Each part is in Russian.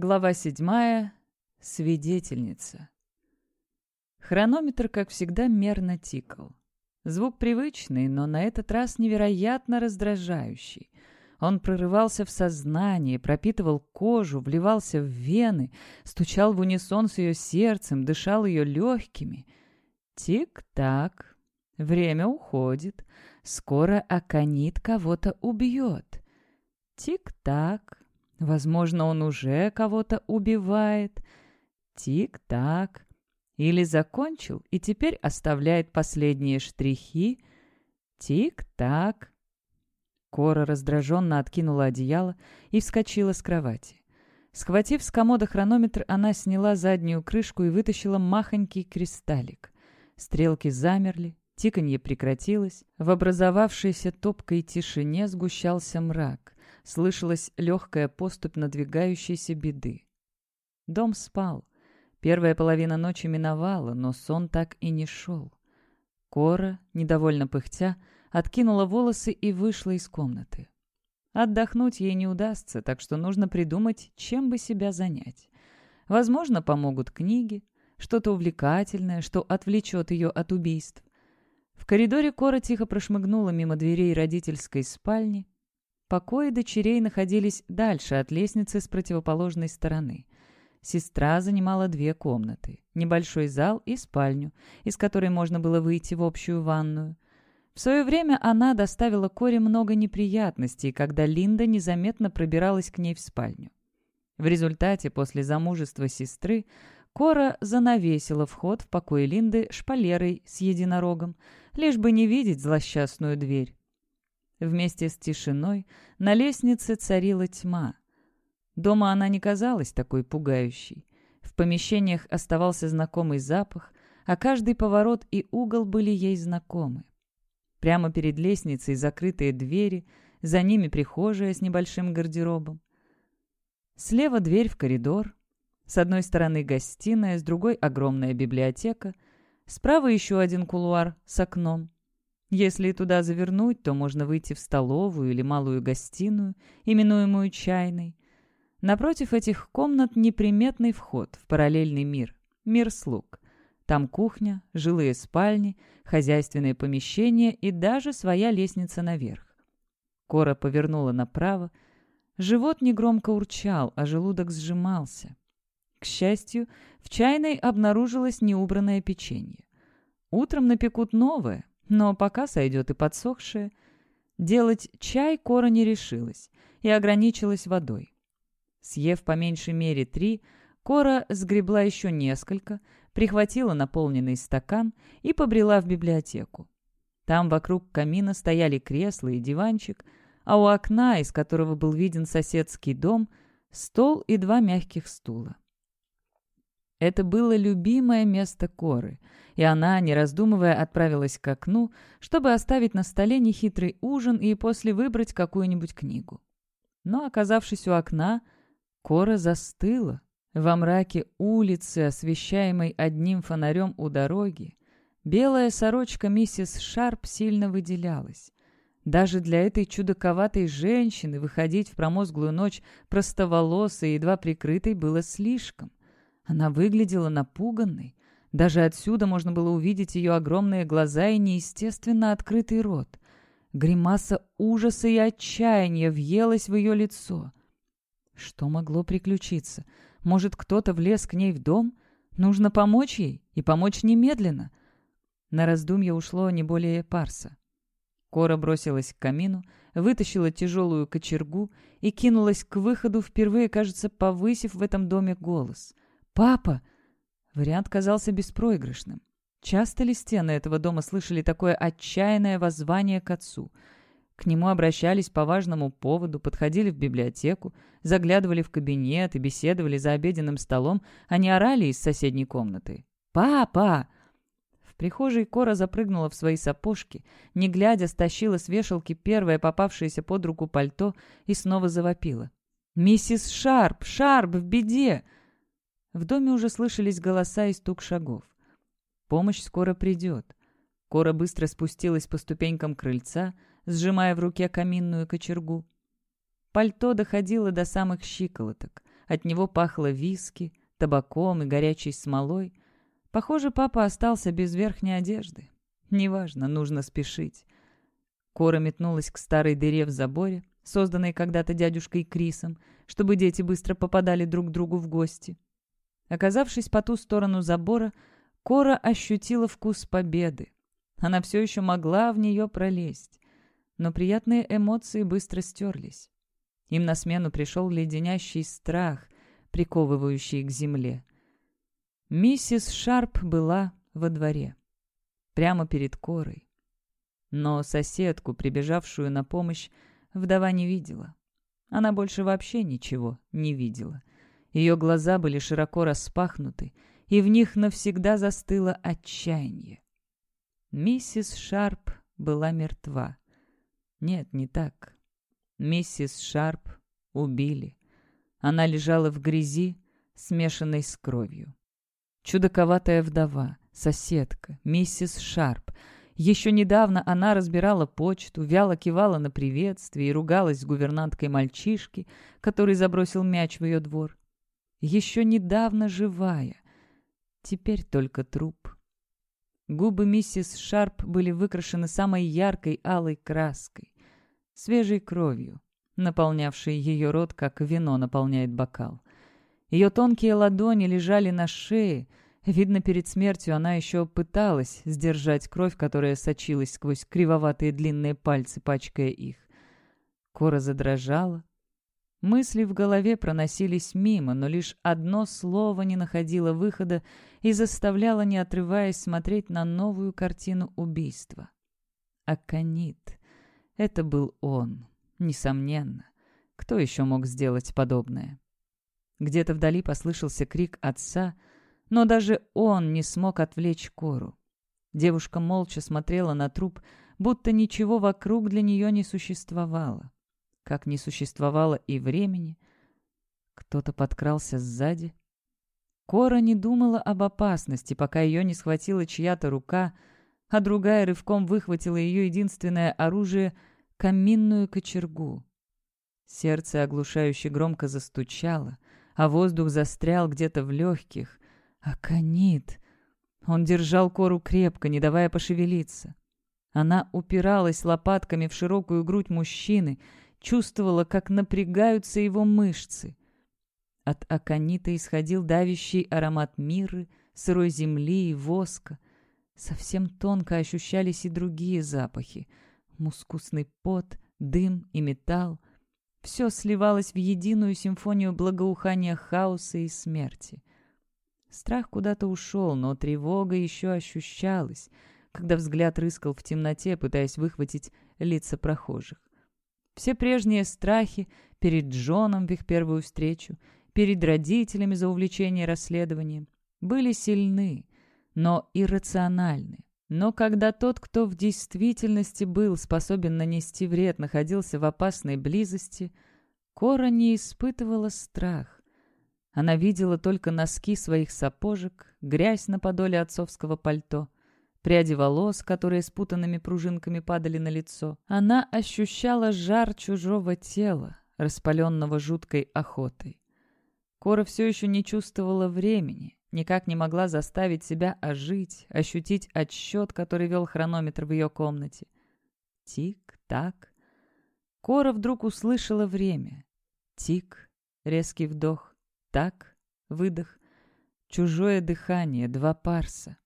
Глава седьмая. Свидетельница. Хронометр, как всегда, мерно тикал. Звук привычный, но на этот раз невероятно раздражающий. Он прорывался в сознание, пропитывал кожу, вливался в вены, стучал в унисон с ее сердцем, дышал ее легкими. Тик-так. Время уходит. Скоро Аконит кого-то убьет. Тик-так. Возможно, он уже кого-то убивает. Тик-так. Или закончил и теперь оставляет последние штрихи. Тик-так. Кора раздраженно откинула одеяло и вскочила с кровати. Схватив с комода хронометр, она сняла заднюю крышку и вытащила махонький кристаллик. Стрелки замерли, тиканье прекратилось. В образовавшейся топкой тишине сгущался мрак слышалась легкая поступь надвигающейся беды. Дом спал. Первая половина ночи миновала, но сон так и не шел. Кора, недовольно пыхтя, откинула волосы и вышла из комнаты. Отдохнуть ей не удастся, так что нужно придумать, чем бы себя занять. Возможно, помогут книги, что-то увлекательное, что отвлечет ее от убийств. В коридоре Кора тихо прошмыгнула мимо дверей родительской спальни, Покои дочерей находились дальше от лестницы с противоположной стороны. Сестра занимала две комнаты, небольшой зал и спальню, из которой можно было выйти в общую ванную. В свое время она доставила Коре много неприятностей, когда Линда незаметно пробиралась к ней в спальню. В результате, после замужества сестры, Кора занавесила вход в покой Линды шпалерой с единорогом, лишь бы не видеть злосчастную дверь. Вместе с тишиной на лестнице царила тьма. Дома она не казалась такой пугающей. В помещениях оставался знакомый запах, а каждый поворот и угол были ей знакомы. Прямо перед лестницей закрытые двери, за ними прихожая с небольшим гардеробом. Слева дверь в коридор, с одной стороны гостиная, с другой огромная библиотека, справа еще один кулуар с окном. Если туда завернуть, то можно выйти в столовую или малую гостиную, именуемую чайной. Напротив этих комнат неприметный вход в параллельный мир, мир слуг. Там кухня, жилые спальни, хозяйственные помещения и даже своя лестница наверх. Кора повернула направо. Живот негромко урчал, а желудок сжимался. К счастью, в чайной обнаружилось неубранное печенье. Утром напекут новое, но пока сойдет и подсохшее. Делать чай Кора не решилась и ограничилась водой. Съев по меньшей мере три, Кора сгребла еще несколько, прихватила наполненный стакан и побрела в библиотеку. Там вокруг камина стояли кресла и диванчик, а у окна, из которого был виден соседский дом, стол и два мягких стула. Это было любимое место Коры, и она, не раздумывая, отправилась к окну, чтобы оставить на столе нехитрый ужин и после выбрать какую-нибудь книгу. Но, оказавшись у окна, Кора застыла. Во мраке улицы, освещаемой одним фонарем у дороги, белая сорочка миссис Шарп сильно выделялась. Даже для этой чудаковатой женщины выходить в промозглую ночь простоволосой едва прикрытой было слишком. Она выглядела напуганной. Даже отсюда можно было увидеть ее огромные глаза и неестественно открытый рот. Гримаса ужаса и отчаяния въелась в ее лицо. Что могло приключиться? Может, кто-то влез к ней в дом? Нужно помочь ей, и помочь немедленно. На раздумье ушло не более парса. Кора бросилась к камину, вытащила тяжелую кочергу и кинулась к выходу, впервые, кажется, повысив в этом доме голос. «Папа!» Вариант казался беспроигрышным. Часто ли стены этого дома слышали такое отчаянное воззвание к отцу? К нему обращались по важному поводу, подходили в библиотеку, заглядывали в кабинет и беседовали за обеденным столом, а не орали из соседней комнаты. «Папа!» В прихожей Кора запрыгнула в свои сапожки, не глядя, стащила с вешалки первое попавшееся под руку пальто и снова завопила. «Миссис Шарп! Шарп в беде!» В доме уже слышались голоса и стук шагов. Помощь скоро придет. Кора быстро спустилась по ступенькам крыльца, сжимая в руке каминную кочергу. Пальто доходило до самых щиколоток, от него пахло виски, табаком и горячей смолой. Похоже, папа остался без верхней одежды. Неважно, нужно спешить. Кора метнулась к старой дыре в заборе, созданной когда-то дядюшкой Крисом, чтобы дети быстро попадали друг к другу в гости. Оказавшись по ту сторону забора, Кора ощутила вкус победы. Она все еще могла в нее пролезть. Но приятные эмоции быстро стерлись. Им на смену пришел леденящий страх, приковывающий к земле. Миссис Шарп была во дворе, прямо перед Корой. Но соседку, прибежавшую на помощь, вдова не видела. Она больше вообще ничего не видела. Ее глаза были широко распахнуты, и в них навсегда застыло отчаяние. Миссис Шарп была мертва. Нет, не так. Миссис Шарп убили. Она лежала в грязи, смешанной с кровью. Чудаковатая вдова, соседка, миссис Шарп — еще недавно она разбирала почту, вяло кивала на приветствие и ругалась с гувернанткой мальчишки, который забросил мяч в ее двор. Еще недавно живая. Теперь только труп. Губы миссис Шарп были выкрашены самой яркой алой краской, свежей кровью, наполнявшей ее рот, как вино наполняет бокал. Ее тонкие ладони лежали на шее, Видно, перед смертью она еще пыталась сдержать кровь, которая сочилась сквозь кривоватые длинные пальцы, пачкая их. Кора задрожала. Мысли в голове проносились мимо, но лишь одно слово не находило выхода и заставляло, не отрываясь, смотреть на новую картину убийства. Аконит. Это был он, несомненно. Кто еще мог сделать подобное? Где-то вдали послышался крик отца — но даже он не смог отвлечь Кору. Девушка молча смотрела на труп, будто ничего вокруг для нее не существовало. Как не существовало и времени. Кто-то подкрался сзади. Кора не думала об опасности, пока ее не схватила чья-то рука, а другая рывком выхватила ее единственное оружие — каминную кочергу. Сердце оглушающе громко застучало, а воздух застрял где-то в легких, Аконит. Он держал кору крепко, не давая пошевелиться. Она упиралась лопатками в широкую грудь мужчины, чувствовала, как напрягаются его мышцы. От аконита исходил давящий аромат миры, сырой земли и воска. Совсем тонко ощущались и другие запахи. Мускусный пот, дым и металл. Все сливалось в единую симфонию благоухания хаоса и смерти. Страх куда-то ушел, но тревога еще ощущалась, когда взгляд рыскал в темноте, пытаясь выхватить лица прохожих. Все прежние страхи перед Джоном в их первую встречу, перед родителями за увлечение расследованием, были сильны, но иррациональны. Но когда тот, кто в действительности был способен нанести вред, находился в опасной близости, Кора не испытывала страх. Она видела только носки своих сапожек, грязь на подоле отцовского пальто, пряди волос, которые спутанными пружинками падали на лицо. Она ощущала жар чужого тела, распаленного жуткой охотой. Кора все еще не чувствовала времени, никак не могла заставить себя ожить, ощутить отсчет, который вел хронометр в ее комнате. Тик-так. Кора вдруг услышала время. Тик, резкий вдох. Так, выдох, чужое дыхание, два парса.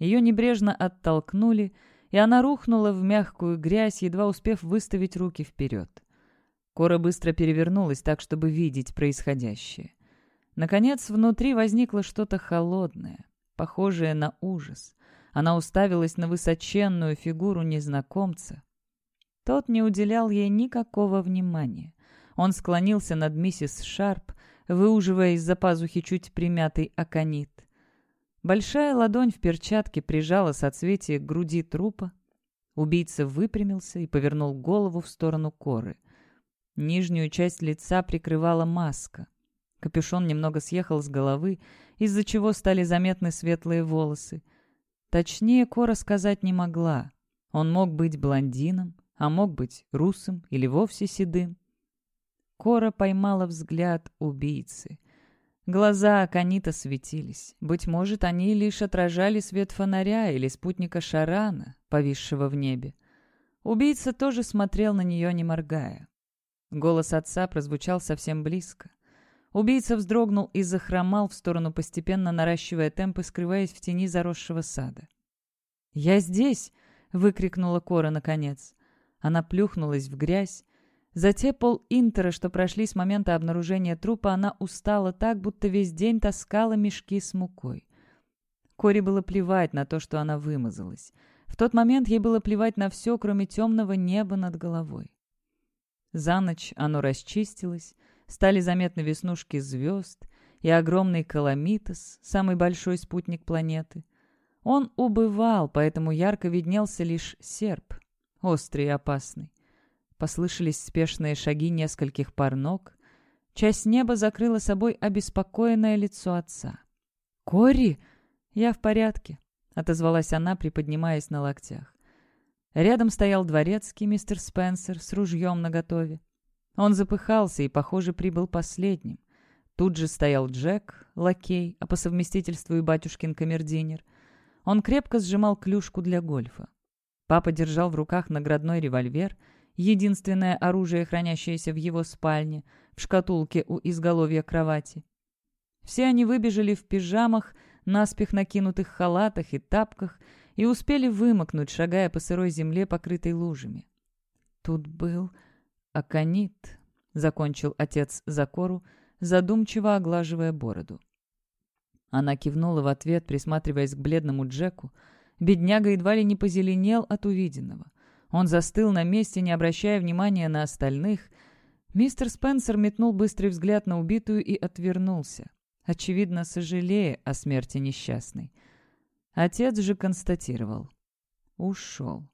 Ее небрежно оттолкнули, и она рухнула в мягкую грязь, едва успев выставить руки вперед. Кора быстро перевернулась так, чтобы видеть происходящее. Наконец, внутри возникло что-то холодное, похожее на ужас. Она уставилась на высоченную фигуру незнакомца. Тот не уделял ей никакого внимания. Он склонился над миссис Шарп, выуживая из-за пазухи чуть примятый аконит. Большая ладонь в перчатке прижала соцветие к груди трупа. Убийца выпрямился и повернул голову в сторону коры. Нижнюю часть лица прикрывала маска. Капюшон немного съехал с головы, из-за чего стали заметны светлые волосы. Точнее, Кора сказать не могла. Он мог быть блондином, а мог быть русым или вовсе седым. Кора поймала взгляд убийцы. Глаза Аканита светились. Быть может, они лишь отражали свет фонаря или спутника Шарана, повисшего в небе. Убийца тоже смотрел на нее, не моргая. Голос отца прозвучал совсем близко. Убийца вздрогнул и захромал в сторону, постепенно наращивая темпы, скрываясь в тени заросшего сада. «Я здесь!» — выкрикнула Кора наконец. Она плюхнулась в грязь. За те пол интера, что прошли с момента обнаружения трупа, она устала так, будто весь день таскала мешки с мукой. Коре было плевать на то, что она вымазалась. В тот момент ей было плевать на все, кроме темного неба над головой. За ночь оно расчистилось, стали заметны веснушки звезд и огромный Каламитос, самый большой спутник планеты. Он убывал, поэтому ярко виднелся лишь серп, острый и опасный. Послышались спешные шаги нескольких пар ног. Часть неба закрыла собой обеспокоенное лицо отца. «Кори!» «Я в порядке», — отозвалась она, приподнимаясь на локтях. Рядом стоял дворецкий мистер Спенсер с ружьем наготове. Он запыхался и, похоже, прибыл последним. Тут же стоял Джек, лакей, а по совместительству и батюшкин камердинер. Он крепко сжимал клюшку для гольфа. Папа держал в руках наградной револьвер, единственное оружие, хранящееся в его спальне, в шкатулке у изголовья кровати. Все они выбежали в пижамах, наспех накинутых халатах и тапках, и успели вымокнуть, шагая по сырой земле, покрытой лужами. «Тут был аконит», — закончил отец Закору, задумчиво оглаживая бороду. Она кивнула в ответ, присматриваясь к бледному Джеку. Бедняга едва ли не позеленел от увиденного. Он застыл на месте, не обращая внимания на остальных. Мистер Спенсер метнул быстрый взгляд на убитую и отвернулся, очевидно, сожалея о смерти несчастной. Отец же констатировал. «Ушел».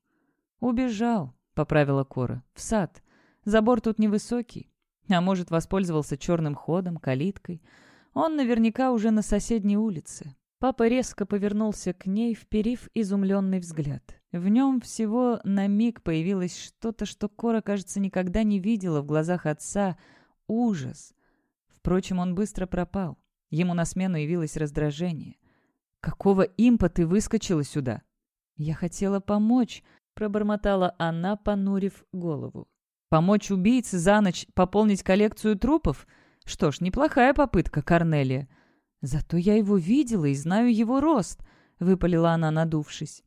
«Убежал», — поправила Кора. «В сад. Забор тут невысокий. А может, воспользовался черным ходом, калиткой. Он наверняка уже на соседней улице». Папа резко повернулся к ней, вперив изумленный взгляд. В нем всего на миг появилось что-то, что Кора, кажется, никогда не видела в глазах отца. Ужас. Впрочем, он быстро пропал. Ему на смену явилось раздражение. «Какого импа ты выскочила сюда?» «Я хотела помочь», — пробормотала она, понурив голову. «Помочь убийце за ночь пополнить коллекцию трупов? Что ж, неплохая попытка, Корнелия. Зато я его видела и знаю его рост», — выпалила она, надувшись.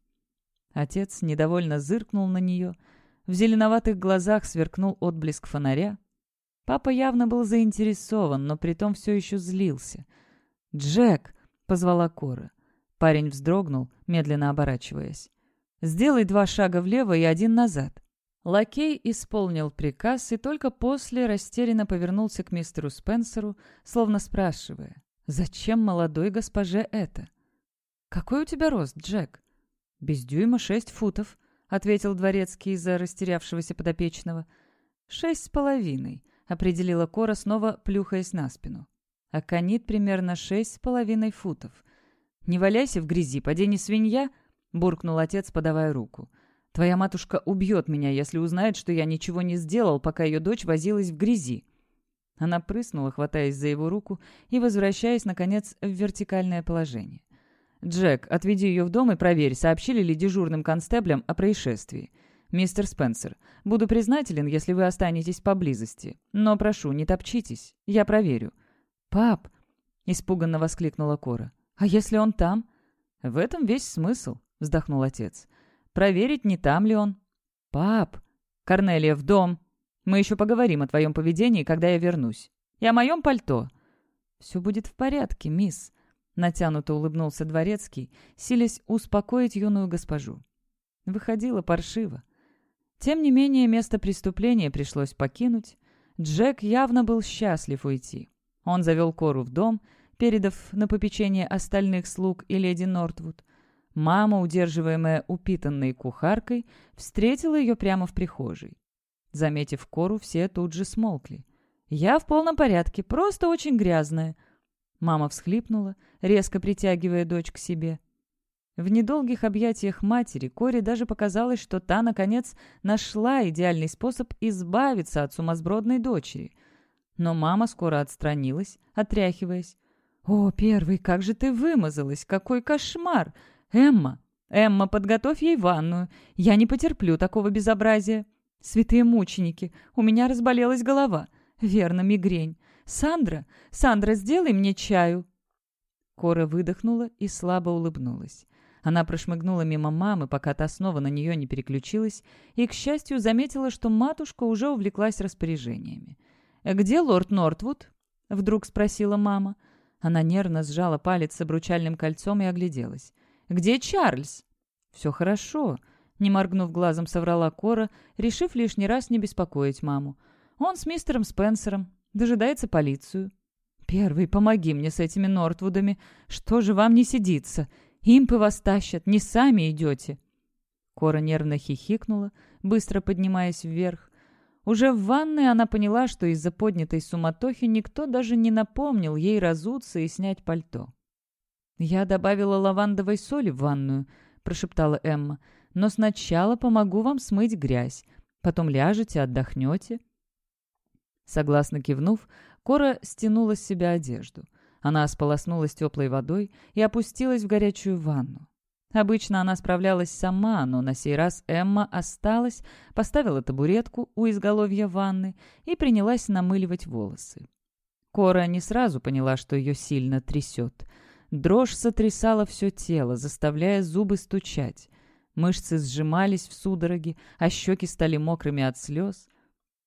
Отец недовольно зыркнул на нее. В зеленоватых глазах сверкнул отблеск фонаря. Папа явно был заинтересован, но притом все еще злился. «Джек!» — позвала Кора. Парень вздрогнул, медленно оборачиваясь. «Сделай два шага влево и один назад». Лакей исполнил приказ и только после растерянно повернулся к мистеру Спенсеру, словно спрашивая, «Зачем молодой госпоже это?» «Какой у тебя рост, Джек?» «Без дюйма шесть футов», — ответил дворецкий из-за растерявшегося подопечного. «Шесть с половиной», — определила Кора, снова плюхаясь на спину. А канит примерно шесть с половиной футов. «Не валяйся в грязи, поди не свинья!» — буркнул отец, подавая руку. «Твоя матушка убьет меня, если узнает, что я ничего не сделал, пока ее дочь возилась в грязи». Она прыснула, хватаясь за его руку и возвращаясь, наконец, в вертикальное положение. «Джек, отведи ее в дом и проверь, сообщили ли дежурным констеблям о происшествии. Мистер Спенсер, буду признателен, если вы останетесь поблизости. Но прошу, не топчитесь. Я проверю». «Пап!» — испуганно воскликнула Кора. «А если он там?» «В этом весь смысл», — вздохнул отец. «Проверить, не там ли он». «Пап!» «Корнелия, в дом!» «Мы еще поговорим о твоем поведении, когда я вернусь. И о моем пальто». «Все будет в порядке, мисс», — натянуто улыбнулся дворецкий, силясь успокоить юную госпожу. Выходило паршиво. Тем не менее, место преступления пришлось покинуть. Джек явно был счастлив уйти. Он завел Кору в дом — передав на попечение остальных слуг и леди Нортвуд. Мама, удерживаемая упитанной кухаркой, встретила ее прямо в прихожей. Заметив Кору, все тут же смолкли. «Я в полном порядке, просто очень грязная». Мама всхлипнула, резко притягивая дочь к себе. В недолгих объятиях матери Коре даже показалось, что та, наконец, нашла идеальный способ избавиться от сумасбродной дочери. Но мама скоро отстранилась, отряхиваясь. «О, первый, как же ты вымазалась! Какой кошмар! Эмма! Эмма, подготовь ей ванную! Я не потерплю такого безобразия!» «Святые мученики! У меня разболелась голова! Верно, мигрень! Сандра! Сандра, сделай мне чаю!» Кора выдохнула и слабо улыбнулась. Она прошмыгнула мимо мамы, пока та снова на нее не переключилась, и, к счастью, заметила, что матушка уже увлеклась распоряжениями. «Где лорд Нортвуд?» — вдруг спросила мама. Она нервно сжала палец с обручальным кольцом и огляделась. «Где Чарльз?» «Все хорошо», — не моргнув глазом, соврала Кора, решив лишний раз не беспокоить маму. «Он с мистером Спенсером. Дожидается полицию». «Первый, помоги мне с этими Нортвудами. Что же вам не сидится? Импы вас тащат, не сами идете». Кора нервно хихикнула, быстро поднимаясь вверх. Уже в ванной она поняла, что из-за поднятой суматохи никто даже не напомнил ей разуться и снять пальто. «Я добавила лавандовой соли в ванную», — прошептала Эмма. «Но сначала помогу вам смыть грязь. Потом ляжете, отдохнете». Согласно кивнув, Кора стянула с себя одежду. Она сполоснулась теплой водой и опустилась в горячую ванну. Обычно она справлялась сама, но на сей раз Эмма осталась, поставила табуретку у изголовья ванны и принялась намыливать волосы. Кора не сразу поняла, что ее сильно трясет. Дрожь сотрясала все тело, заставляя зубы стучать. Мышцы сжимались в судороге, а щеки стали мокрыми от слез.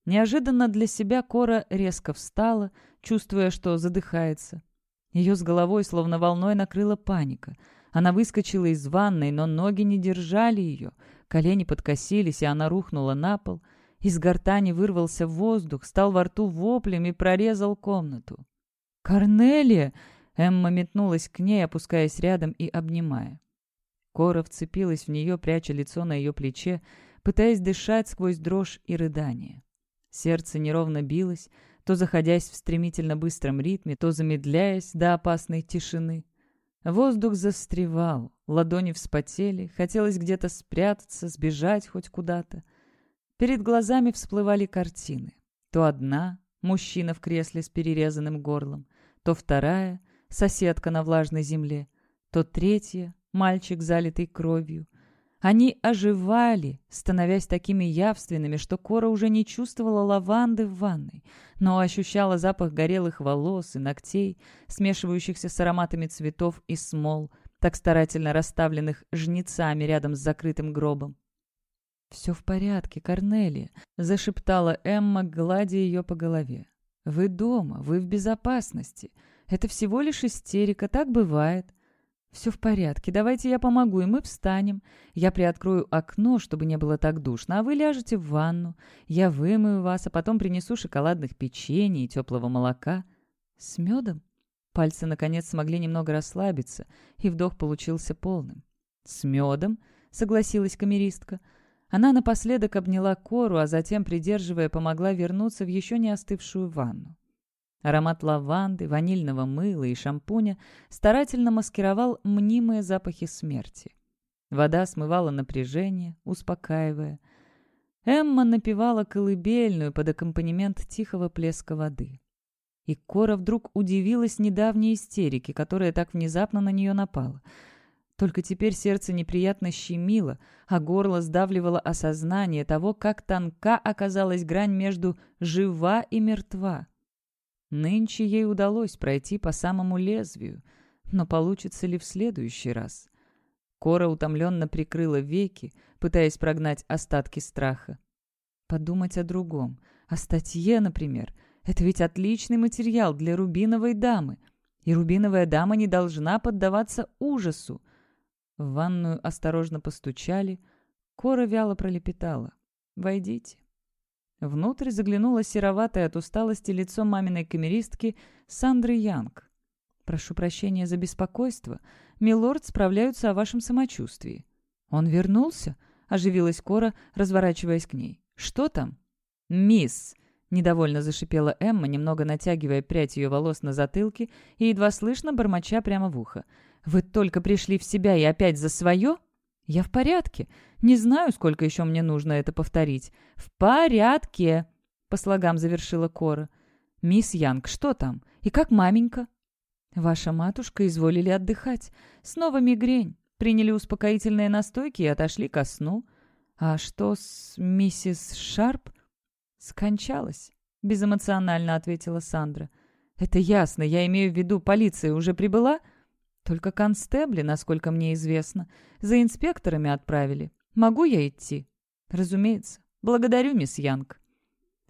Неожиданно для себя Кора резко встала, чувствуя, что задыхается. Ее с головой словно волной накрыла паника. Она выскочила из ванной, но ноги не держали ее. Колени подкосились, и она рухнула на пол. Из гортани вырвался воздух, стал во рту воплем и прорезал комнату. «Корнелия!» Эмма метнулась к ней, опускаясь рядом и обнимая. Кора вцепилась в нее, пряча лицо на ее плече, пытаясь дышать сквозь дрожь и рыдание. Сердце неровно билось, то заходясь в стремительно быстром ритме, то замедляясь до опасной тишины. Воздух застревал, ладони вспотели, хотелось где-то спрятаться, сбежать хоть куда-то. Перед глазами всплывали картины. То одна — мужчина в кресле с перерезанным горлом, то вторая — соседка на влажной земле, то третья — мальчик, залитый кровью, они оживали, становясь такими явственными, что Кора уже не чувствовала лаванды в ванной, но ощущала запах горелых волос и ногтей, смешивающихся с ароматами цветов и смол, так старательно расставленных жнецами рядом с закрытым гробом. «Все в порядке, Корнелия», — зашептала Эмма, гладя ее по голове. «Вы дома, вы в безопасности. Это всего лишь истерика, так бывает». «Все в порядке, давайте я помогу, и мы встанем. Я приоткрою окно, чтобы не было так душно, а вы ляжете в ванну. Я вымою вас, а потом принесу шоколадных печений и теплого молока. С медом?» Пальцы, наконец, смогли немного расслабиться, и вдох получился полным. «С медом?» — согласилась камеристка. Она напоследок обняла кору, а затем, придерживая, помогла вернуться в еще не остывшую ванну. Аромат лаванды, ванильного мыла и шампуня старательно маскировал мнимые запахи смерти. Вода смывала напряжение, успокаивая. Эмма напевала колыбельную под аккомпанемент тихого плеска воды. И Кора вдруг удивилась недавней истерике, которая так внезапно на нее напала. Только теперь сердце неприятно щемило, а горло сдавливало осознание того, как тонка оказалась грань между «жива» и «мертва». Нынче ей удалось пройти по самому лезвию, но получится ли в следующий раз? Кора утомленно прикрыла веки, пытаясь прогнать остатки страха. Подумать о другом, о статье, например. Это ведь отличный материал для рубиновой дамы. И рубиновая дама не должна поддаваться ужасу. В ванную осторожно постучали. Кора вяло пролепетала. «Войдите». Внутрь заглянула сероватое от усталости лицо маминой камеристки Сандры Янг. «Прошу прощения за беспокойство. Милорд справляются о вашем самочувствии». «Он вернулся?» — оживилась Кора, разворачиваясь к ней. «Что там?» «Мисс!» — недовольно зашипела Эмма, немного натягивая прядь ее волос на затылке и едва слышно бормоча прямо в ухо. «Вы только пришли в себя и опять за свое?» «Я в порядке. Не знаю, сколько еще мне нужно это повторить». «В порядке!» — по слогам завершила Кора. «Мисс Янг, что там? И как маменька?» «Ваша матушка изволили отдыхать. Снова мигрень. Приняли успокоительные настойки и отошли ко сну. А что с миссис Шарп?» «Скончалась», — безэмоционально ответила Сандра. «Это ясно. Я имею в виду, полиция уже прибыла?» «Только констебли, насколько мне известно. За инспекторами отправили. Могу я идти?» «Разумеется. Благодарю, мисс Янг».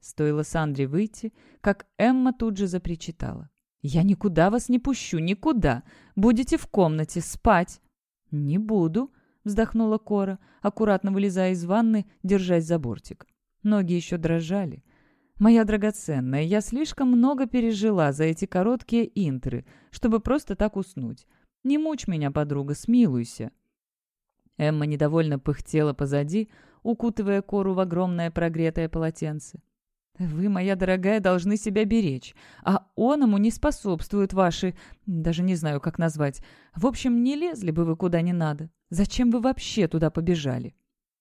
Стоило Сандре выйти, как Эмма тут же запричитала. «Я никуда вас не пущу, никуда. Будете в комнате спать». «Не буду», — вздохнула Кора, аккуратно вылезая из ванны, держась за бортик. Ноги еще дрожали. «Моя драгоценная, я слишком много пережила за эти короткие интры, чтобы просто так уснуть. Не мучь меня, подруга, смилуйся». Эмма недовольно пыхтела позади, укутывая Кору в огромное прогретое полотенце. «Вы, моя дорогая, должны себя беречь, а он ему не способствуют ваши... даже не знаю, как назвать. В общем, не лезли бы вы куда не надо. Зачем вы вообще туда побежали?»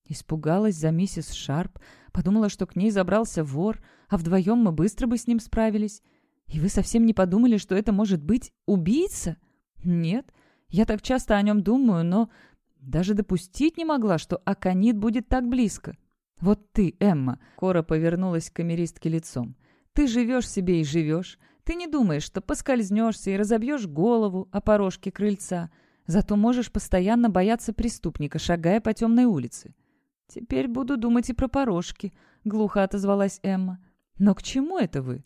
Испугалась за миссис Шарп, подумала, что к ней забрался вор, а вдвоем мы быстро бы с ним справились. И вы совсем не подумали, что это может быть убийца? Нет, я так часто о нем думаю, но даже допустить не могла, что Аконит будет так близко. «Вот ты, Эмма!» — Кора повернулась к камеристке лицом. «Ты живешь себе и живешь. Ты не думаешь, что поскользнешься и разобьешь голову о порожке крыльца. Зато можешь постоянно бояться преступника, шагая по темной улице». «Теперь буду думать и про порожки», — глухо отозвалась Эмма. «Но к чему это вы?»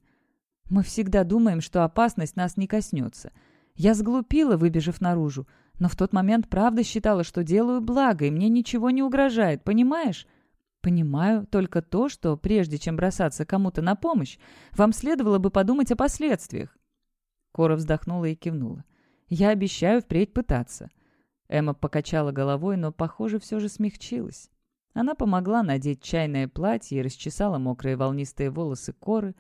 «Мы всегда думаем, что опасность нас не коснется. Я сглупила, выбежав наружу, но в тот момент правда считала, что делаю благо, и мне ничего не угрожает, понимаешь?» Понимаю только то, что прежде чем бросаться кому-то на помощь, вам следовало бы подумать о последствиях. Кора вздохнула и кивнула. «Я обещаю впредь пытаться». Эмма покачала головой, но, похоже, все же смягчилась. Она помогла надеть чайное платье и расчесала мокрые волнистые волосы Коры.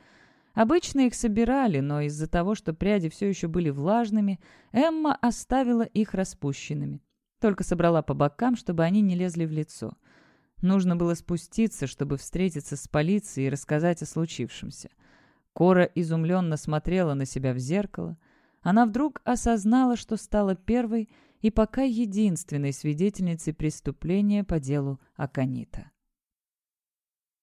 Обычно их собирали, но из-за того, что пряди все еще были влажными, Эмма оставила их распущенными. Только собрала по бокам, чтобы они не лезли в лицо. Нужно было спуститься, чтобы встретиться с полицией и рассказать о случившемся. Кора изумленно смотрела на себя в зеркало. Она вдруг осознала, что стала первой и пока единственной свидетельницей преступления по делу Аканита.